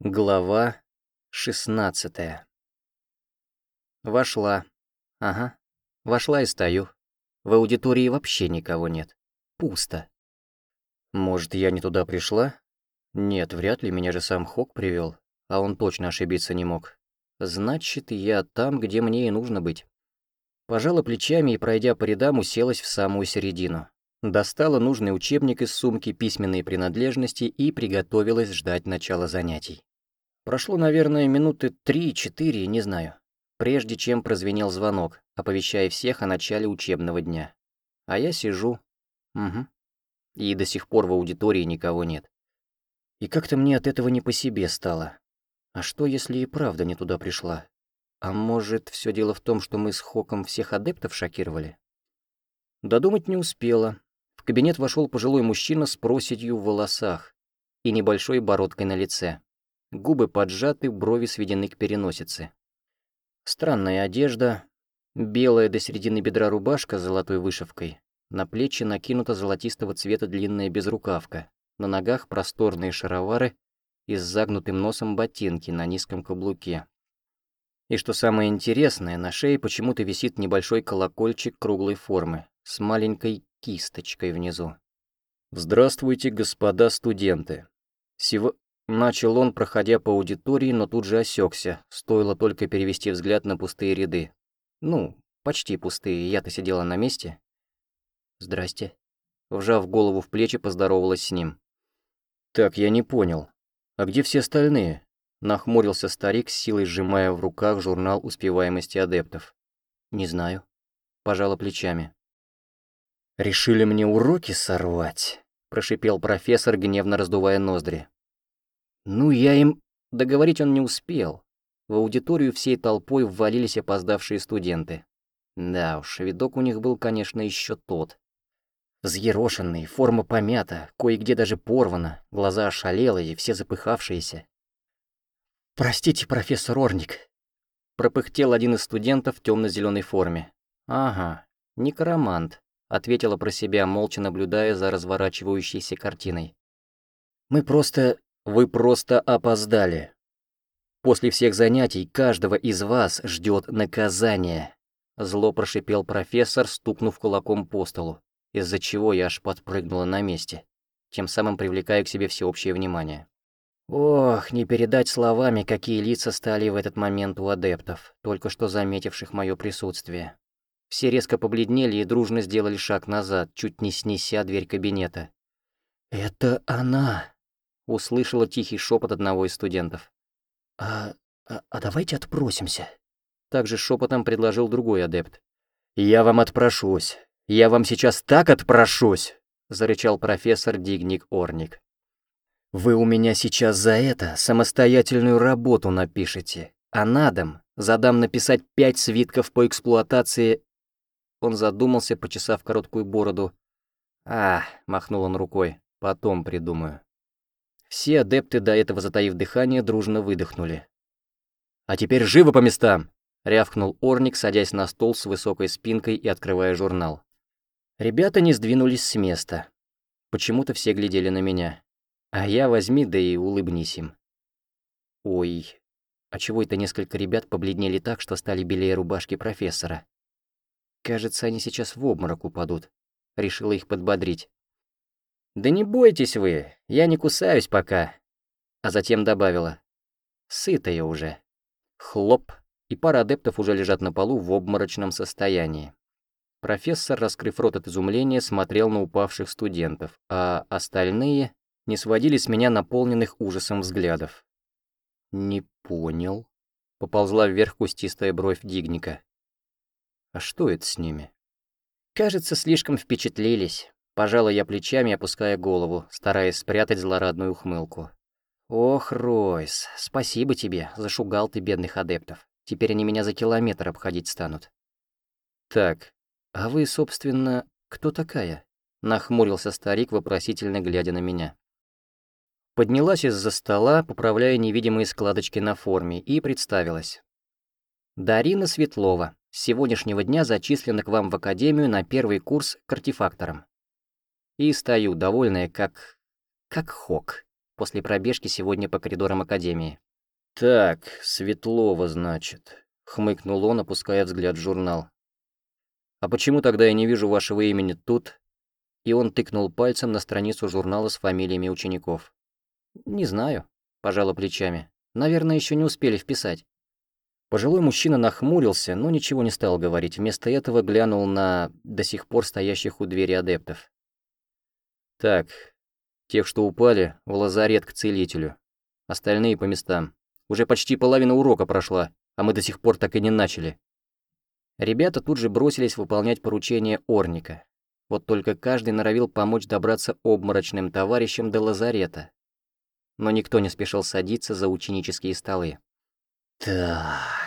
Глава шестнадцатая. Вошла. Ага. Вошла и стою. В аудитории вообще никого нет. Пусто. Может, я не туда пришла? Нет, вряд ли, меня же сам Хок привел, а он точно ошибиться не мог. Значит, я там, где мне и нужно быть. Пожала плечами и, пройдя по рядам, уселась в самую середину. Достала нужный учебник из сумки, письменные принадлежности и приготовилась ждать начала занятий. Прошло, наверное, минуты три-четыре, не знаю, прежде чем прозвенел звонок, оповещая всех о начале учебного дня. А я сижу. Угу. И до сих пор в аудитории никого нет. И как-то мне от этого не по себе стало. А что, если и правда не туда пришла? А может, все дело в том, что мы с Хоком всех адептов шокировали? Додумать не успела. Кабинет вошел пожилой мужчина с проседью в волосах и небольшой бородкой на лице. Губы поджаты, брови сведены к переносице. Странная одежда, белая до середины бедра рубашка с золотой вышивкой, на плечи накинута золотистого цвета длинная безрукавка, на ногах просторные шаровары и с загнутым носом ботинки на низком каблуке. И что самое интересное, на шее почему-то висит небольшой колокольчик круглой формы с маленькой кисточкой внизу. «Здравствуйте, господа студенты. Сего...» Начал он, проходя по аудитории, но тут же осекся, стоило только перевести взгляд на пустые ряды. Ну, почти пустые, я-то сидела на месте. «Здрасте». Вжав голову в плечи, поздоровалась с ним. «Так, я не понял. А где все остальные?» Нахмурился старик, с силой сжимая в руках журнал успеваемости адептов. «Не знаю». Пожала плечами. «Решили мне уроки сорвать?» Прошипел профессор, гневно раздувая ноздри. Ну, я им... Договорить он не успел. В аудиторию всей толпой ввалились опоздавшие студенты. Да уж, видок у них был, конечно, еще тот. Взъерошенный, форма помята, кое-где даже порвана, глаза ошалелые, все запыхавшиеся. «Простите, профессор Орник», — пропыхтел один из студентов в темно-зеленой форме. «Ага, некромант», — ответила про себя, молча наблюдая за разворачивающейся картиной. «Мы просто вы просто опоздали. После всех занятий каждого из вас ждет наказание. Зло прошипел профессор, стукнув кулаком по столу, из-за чего я аж подпрыгнула на месте, тем самым привлекая к себе всеобщее внимание. Ох, не передать словами, какие лица стали в этот момент у адептов, только что заметивших мое присутствие. Все резко побледнели и дружно сделали шаг назад, чуть не снеся дверь кабинета. «Это она!» услышала тихий шепот одного из студентов. «А, а, а давайте отпросимся», — также шепотом предложил другой адепт. «Я вам отпрошусь. Я вам сейчас так отпрошусь», — зарычал профессор Дигник Орник. «Вы у меня сейчас за это самостоятельную работу напишете, а на дом задам написать пять свитков по эксплуатации...» Он задумался, почесав короткую бороду. «А», — махнул он рукой, — «потом придумаю». Все адепты, до этого затаив дыхание, дружно выдохнули. «А теперь живо по местам!» — рявкнул Орник, садясь на стол с высокой спинкой и открывая журнал. Ребята не сдвинулись с места. Почему-то все глядели на меня. А я возьми, да и улыбнись им. Ой, а чего это несколько ребят побледнели так, что стали белее рубашки профессора? Кажется, они сейчас в обморок упадут. Решила их подбодрить. «Да не бойтесь вы, я не кусаюсь пока», а затем добавила. «Сытая уже». Хлоп, и пара адептов уже лежат на полу в обморочном состоянии. Профессор, раскрыв рот от изумления, смотрел на упавших студентов, а остальные не сводили с меня наполненных ужасом взглядов. «Не понял», — поползла вверх кустистая бровь Дигника. «А что это с ними?» «Кажется, слишком впечатлились». Пожала я плечами, опуская голову, стараясь спрятать злорадную ухмылку. «Ох, Ройс, спасибо тебе, зашугал ты бедных адептов. Теперь они меня за километр обходить станут». «Так, а вы, собственно, кто такая?» Нахмурился старик, вопросительно глядя на меня. Поднялась из-за стола, поправляя невидимые складочки на форме, и представилась. «Дарина Светлова, с сегодняшнего дня зачислена к вам в академию на первый курс к артефакторам. И стою, довольная, как... как хок. после пробежки сегодня по коридорам Академии. «Так, Светлова, значит», — хмыкнул он, опуская взгляд в журнал. «А почему тогда я не вижу вашего имени тут?» И он тыкнул пальцем на страницу журнала с фамилиями учеников. «Не знаю», — пожала плечами. «Наверное, еще не успели вписать». Пожилой мужчина нахмурился, но ничего не стал говорить. Вместо этого глянул на до сих пор стоящих у двери адептов. «Так, тех, что упали, в лазарет к целителю. Остальные по местам. Уже почти половина урока прошла, а мы до сих пор так и не начали. Ребята тут же бросились выполнять поручение Орника. Вот только каждый норовил помочь добраться обморочным товарищам до лазарета. Но никто не спешил садиться за ученические столы. «Так...»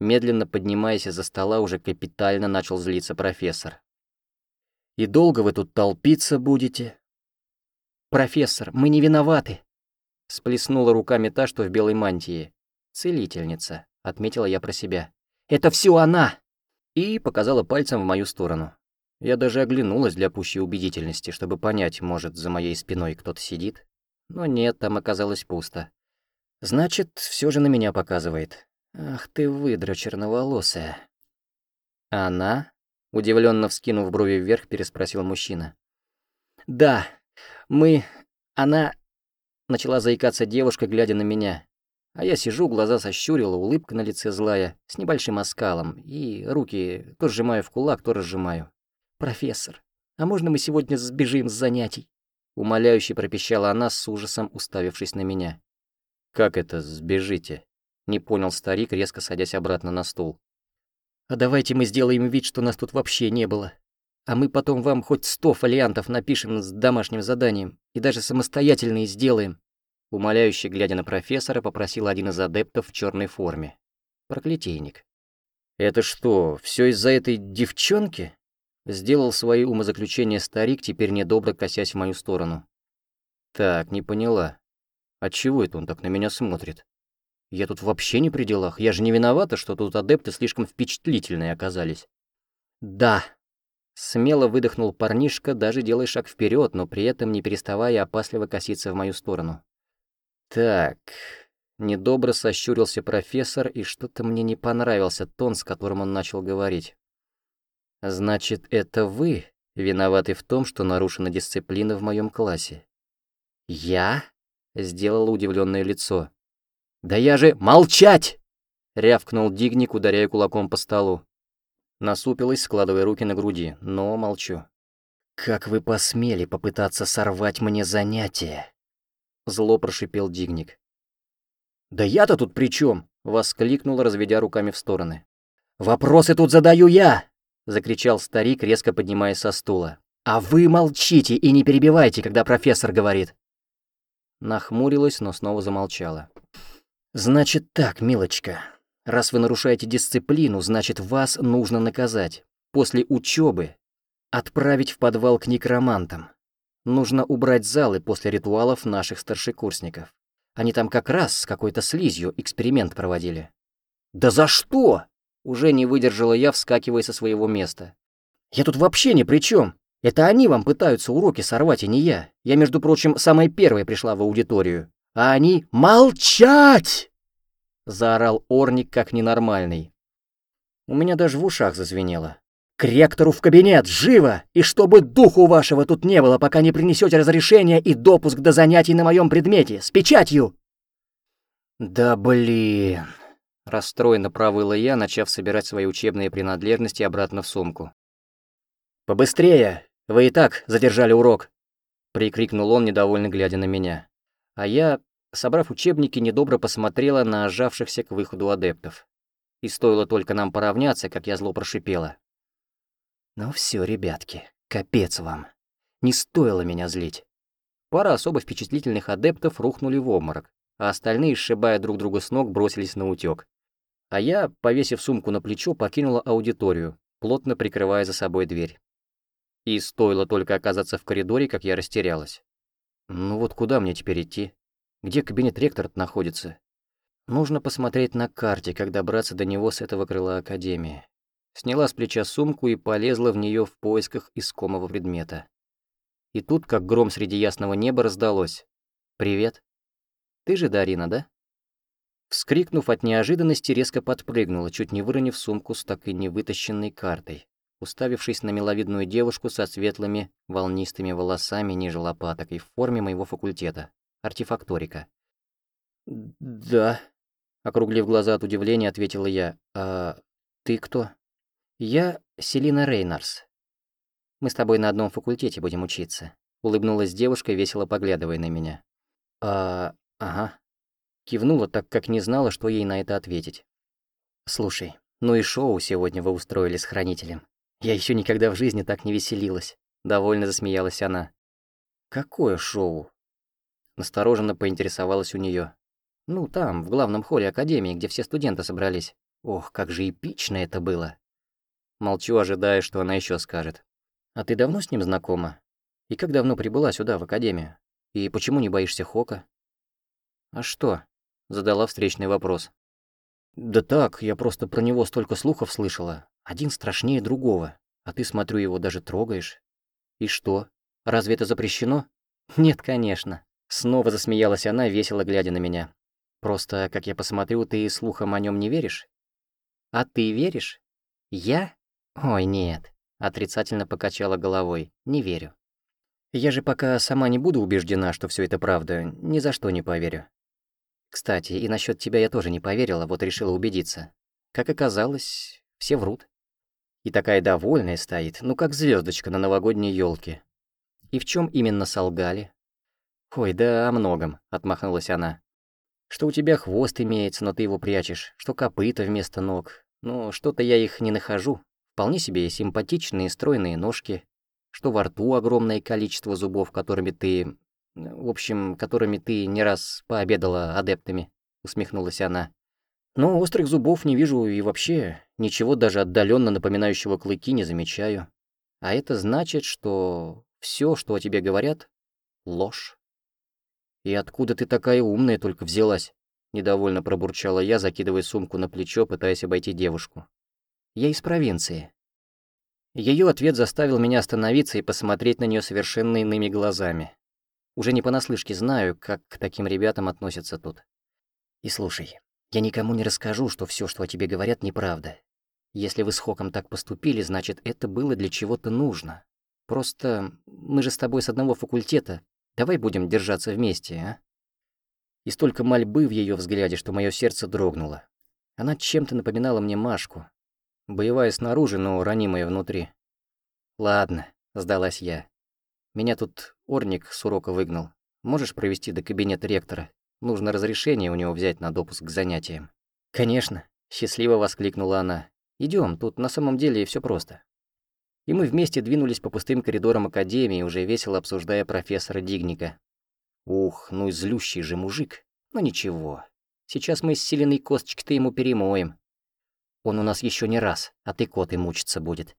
Медленно поднимаясь из-за стола, уже капитально начал злиться профессор. «И долго вы тут толпиться будете?» «Профессор, мы не виноваты!» Сплеснула руками та, что в белой мантии. «Целительница», — отметила я про себя. «Это все она!» И показала пальцем в мою сторону. Я даже оглянулась для пущей убедительности, чтобы понять, может, за моей спиной кто-то сидит. Но нет, там оказалось пусто. Значит, все же на меня показывает. Ах ты выдра черноволосая. Она? Удивленно вскинув брови вверх, переспросил мужчина. Да, мы... Она... Начала заикаться девушка, глядя на меня. А я сижу, глаза сощурила, улыбка на лице злая, с небольшим оскалом, и руки то сжимаю в кулак, то разжимаю. «Профессор, а можно мы сегодня сбежим с занятий?» Умоляюще пропищала она с ужасом, уставившись на меня. «Как это сбежите?» Не понял старик, резко садясь обратно на стул. «А давайте мы сделаем вид, что нас тут вообще не было. А мы потом вам хоть сто фолиантов напишем с домашним заданием и даже самостоятельные сделаем. Умоляюще глядя на профессора, попросил один из адептов в черной форме. Проклятийник. «Это что, все из-за этой девчонки?» Сделал свои умозаключения старик, теперь недобро косясь в мою сторону. «Так, не поняла. Отчего это он так на меня смотрит? Я тут вообще не при делах. Я же не виновата, что тут адепты слишком впечатлительные оказались». «Да», Смело выдохнул парнишка, даже делая шаг вперед, но при этом не переставая опасливо коситься в мою сторону. «Так...» Недобро сощурился профессор, и что-то мне не понравился тон, с которым он начал говорить. «Значит, это вы виноваты в том, что нарушена дисциплина в моем классе?» «Я?» — сделал удивленное лицо. «Да я же... Молчать!» — рявкнул Дигник, ударяя кулаком по столу. Насупилась, складывая руки на груди, но молчу. «Как вы посмели попытаться сорвать мне занятие?» Зло прошипел Дигник. «Да я-то тут при чем? воскликнул, разведя руками в стороны. «Вопросы тут задаю я!» — закричал старик, резко поднимаясь со стула. «А вы молчите и не перебивайте, когда профессор говорит!» Нахмурилась, но снова замолчала. «Значит так, милочка, Раз вы нарушаете дисциплину, значит, вас нужно наказать. После учебы отправить в подвал к некромантам. Нужно убрать залы после ритуалов наших старшекурсников. Они там как раз с какой-то слизью эксперимент проводили. «Да за что?» Уже не выдержала я, вскакивая со своего места. «Я тут вообще ни при чем. Это они вам пытаются уроки сорвать, а не я. Я, между прочим, самая первая пришла в аудиторию. А они... Молчать!» заорал Орник как ненормальный. У меня даже в ушах зазвенело. «К ректору в кабинет! Живо! И чтобы духу вашего тут не было, пока не принесете разрешение и допуск до занятий на моем предмете! С печатью!» «Да блин!» — расстроенно провыла я, начав собирать свои учебные принадлежности обратно в сумку. «Побыстрее! Вы и так задержали урок!» — прикрикнул он, недовольно глядя на меня. А я собрав учебники, недобро посмотрела на ожавшихся к выходу адептов. И стоило только нам поравняться, как я зло прошипела. «Ну все, ребятки, капец вам. Не стоило меня злить». Пара особо впечатлительных адептов рухнули в обморок, а остальные, сшибая друг друга с ног, бросились на утёк. А я, повесив сумку на плечо, покинула аудиторию, плотно прикрывая за собой дверь. И стоило только оказаться в коридоре, как я растерялась. Ну вот куда мне теперь идти? Где кабинет ректора находится? Нужно посмотреть на карте, как добраться до него с этого крыла Академии. Сняла с плеча сумку и полезла в нее в поисках искомого предмета. И тут, как гром среди ясного неба, раздалось. «Привет. Ты же Дарина, да?» Вскрикнув от неожиданности, резко подпрыгнула, чуть не выронив сумку с так и не вытащенной картой, уставившись на миловидную девушку со светлыми волнистыми волосами ниже лопаток и в форме моего факультета, артефакторика. «Да», — округлив глаза от удивления, ответила я. «А ты кто?» «Я Селина Рейнарс. Мы с тобой на одном факультете будем учиться», — улыбнулась девушка, весело поглядывая на меня. «А... ага». Кивнула, так как не знала, что ей на это ответить. «Слушай, ну и шоу сегодня вы устроили с хранителем. Я еще никогда в жизни так не веселилась», — довольно засмеялась она. «Какое шоу?» Настороженно поинтересовалась у нее. Ну, там, в главном холле Академии, где все студенты собрались. Ох, как же эпично это было. Молчу, ожидая, что она еще скажет. «А ты давно с ним знакома? И как давно прибыла сюда, в Академию? И почему не боишься Хока?» «А что?» — задала встречный вопрос. «Да так, я просто про него столько слухов слышала. Один страшнее другого. А ты, смотрю, его даже трогаешь. И что? Разве это запрещено?» «Нет, конечно». Снова засмеялась она, весело глядя на меня. Просто, как я посмотрю, ты слухам о нем не веришь? А ты веришь? Я? Ой, нет. Отрицательно покачала головой. Не верю. Я же пока сама не буду убеждена, что все это правда, ни за что не поверю. Кстати, и насчет тебя я тоже не поверила, вот решила убедиться. Как оказалось, все врут. И такая довольная стоит, ну как звездочка на новогодней елке. И в чем именно солгали? Ой, да о многом, отмахнулась она. Что у тебя хвост имеется, но ты его прячешь, что копыта вместо ног. Но что-то я их не нахожу. Вполне себе симпатичные стройные ножки, что во рту огромное количество зубов, которыми ты... В общем, которыми ты не раз пообедала адептами, усмехнулась она. Но острых зубов не вижу и вообще ничего даже отдаленно напоминающего клыки не замечаю. А это значит, что все, что о тебе говорят, ложь. «И откуда ты такая умная только взялась?» Недовольно пробурчала я, закидывая сумку на плечо, пытаясь обойти девушку. «Я из провинции». Ее ответ заставил меня остановиться и посмотреть на нее совершенно иными глазами. Уже не понаслышке знаю, как к таким ребятам относятся тут. И слушай, я никому не расскажу, что все, что о тебе говорят, неправда. Если вы с Хоком так поступили, значит, это было для чего-то нужно. Просто мы же с тобой с одного факультета, Давай будем держаться вместе, а?» И столько мольбы в ее взгляде, что мое сердце дрогнуло. Она чем-то напоминала мне Машку. Боевая снаружи, но ранимая внутри. «Ладно», — сдалась я. «Меня тут Орник с урока выгнал. Можешь провести до кабинета ректора? Нужно разрешение у него взять на допуск к занятиям». «Конечно», — счастливо воскликнула она. Идем, тут на самом деле все просто» и мы вместе двинулись по пустым коридорам Академии, уже весело обсуждая профессора Дигника. Ух, ну злющий же мужик. Но ну ничего, сейчас мы с исцеленной косточки-то ему перемоем. Он у нас еще не раз, а ты кот и мучиться будет.